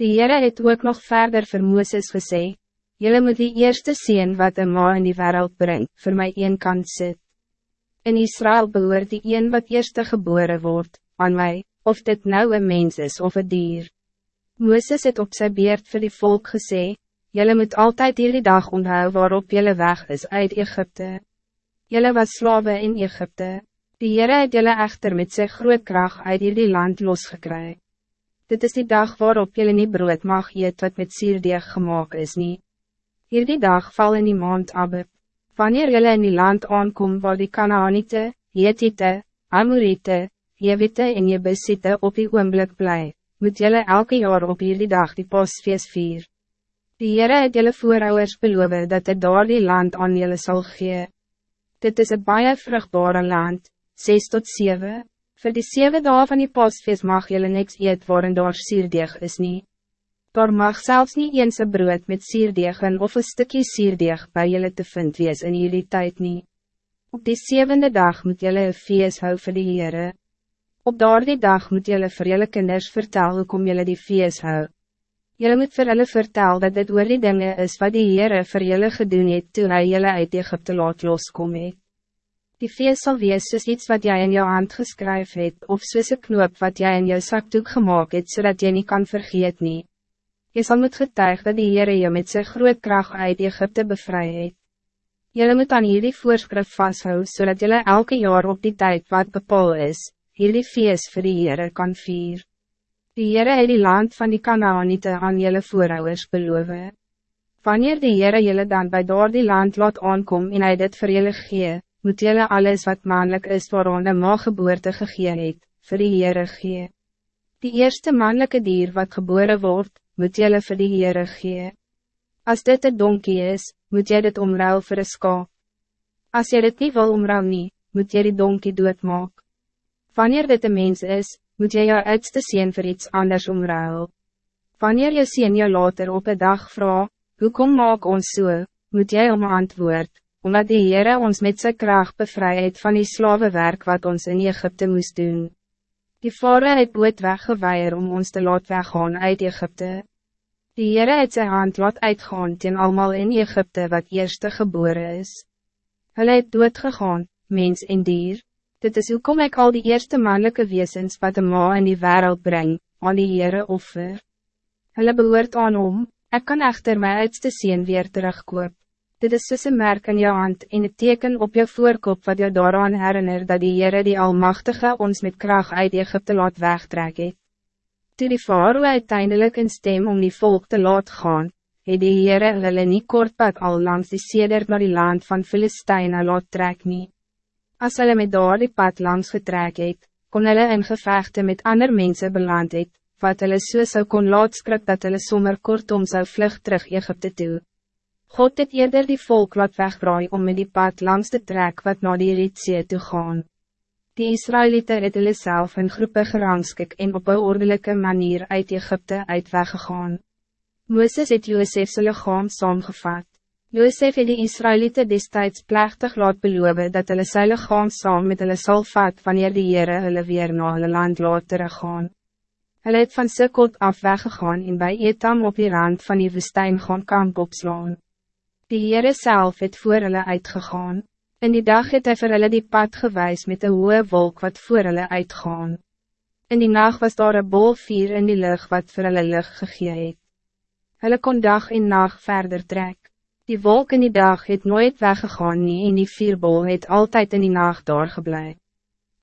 Die Heere het ook nog verder vir Mooses gesê, Jylle moet die eerste zien wat een ma in die wereld brengt, voor mij een kant sit. In Israël behoort die een wat eerste geboren wordt, aan mij, of dit nou een mens is of een dier. Mooses het op zijn beerd voor die volk gesê, Jylle moet altijd die dag onthou waarop jylle weg is uit Egypte. Jylle was slaven in Egypte. Die Heere het jylle echter met sy groot kracht uit die land losgekry. Dit is die dag waarop jylle nie brood mag eet wat met sierdeeg gemaakt is niet. Hierdie dag val in die maand Abib. Wanneer jullie in die land aankom waar die Kanaanite, Jetite, Amorite, Jewite en Jebusite op die oomblik bly, moet jullie elke jaar op hierdie dag die pasfeest vier. Die Heere het jylle voorouders beloof dat het daar die land aan jullie zal gee. Dit is een baie vruchtbare land, 6 tot 7. Voor die 7 dagen van die pasfeest mag jullie niks eet waarin daar sierdeeg is niet. Daar mag zelfs niet eens een brood met sierdeeg of een stukje sierdeeg bij jullie te vind wees in jullie tijd niet. Op die zevende dag moet jullie een feest hou vir die Heere. Op daardie dag moet jullie vir jullie kinders vertel hoe kom jullie die feest hou. Jullie moet vir hulle vertel dat dit oor die dinge is wat die Heere vir jullie gedoen het toe hy jullie uit Egypte laat loskom het. Die feest zal wees soos iets wat jij in jou hand geskryf het, of soos een knoop wat jij in jou zakdoek gemaakt het, zodat je niet kan vergeet niet. Je zal moet getuig dat die Heere je met zijn groot kracht uit Egypte bevry het. Jylle moet aan hierdie voorskrif vasthou, zodat jullie elke jaar op die tijd wat bepaal is, hierdie feest vir die Heere kan vier. Die Heere het die land van die Kanaanite aan jullie voorouders beloof. Wanneer die Heere jullie dan bij door die land laat aankom en hy dit vir jullie gee, moet jullie alles wat mannelijk is waarom de ma geboorte gegee het, vir die Heere gee. Die eerste mannelijke dier wat geboren wordt, moet jylle vir die Heere gee. As dit een donkie is, moet jy dit omruil vir een skaap. As jy dit nie wil omruil nie, moet jy die donkie doodmaak. Wanneer dit een mens is, moet jy jou uitste sien vir iets anders omruil. Wanneer jy sien jou later op een dag vraag, hoe kom maak ons so, moet jy om antwoord, omdat die Heere ons met zijn kracht bevrijd van die slavenwerk wat ons in Egypte moest doen. Die vader het boot weggeweier om ons te laat weggaan uit Egypte. Die Heere het sy hand laat uitgaan teen almal in Egypte wat eerste geboren is. Hulle het doodgegaan, mens en dier. Dit is hoekom ek al die eerste mannelijke wezens wat de ma in die wereld breng, aan die Heere offer. Hulle behoort aan om, ek kan echter my uitste sien weer terugkoop. Dit is soos een merk in jou hand en een teken op jou voorkop wat jou daaraan herinner dat die Heere die Almachtige ons met kracht uit Egypte laat wegtrek het. Toe die faroe uiteindelik in stem om die volk te laat gaan, het die Heere hulle nie kortpad al langs die sedert naar die land van Filisteine laat trek nie. As hulle met daar die pad langs getrek het, kon hulle in gevechte met ander mensen beland het, wat hulle so sou kon laat skrik dat hulle sommer kortom zou vlug terug Egypte toe. God het eerder die volk laat wegbraai om met die pad langs te trek wat na die Rietzee toe gaan. Die Israëlieten het hulle self in groepe gerangskik en op een ordelijke manier uit Egypte uit weggegaan. Mooses het Joosef sy lichaam saamgevat. Joosef het die Israëlieten destijds plechtig laat beloof dat hulle sy lichaam saam met hulle sal vat wanneer die Heere hulle weer na hulle land laat teruggaan. Hulle het van Sikkot af weggegaan en bij Etam op die rand van die woestijn gaan kamp opslaan. Die Heere self het voor hulle uitgegaan. In die dag het hy vir hulle die pad gewijs met een hoge wolk wat voor hulle uitgaan. In die nacht was daar een bol vier in die lucht wat vir hulle lucht gegee het. Hulle kon dag en nacht verder trek. Die wolk in die dag het nooit weggegaan nie en die vierbol het altijd in die nacht daar geblei.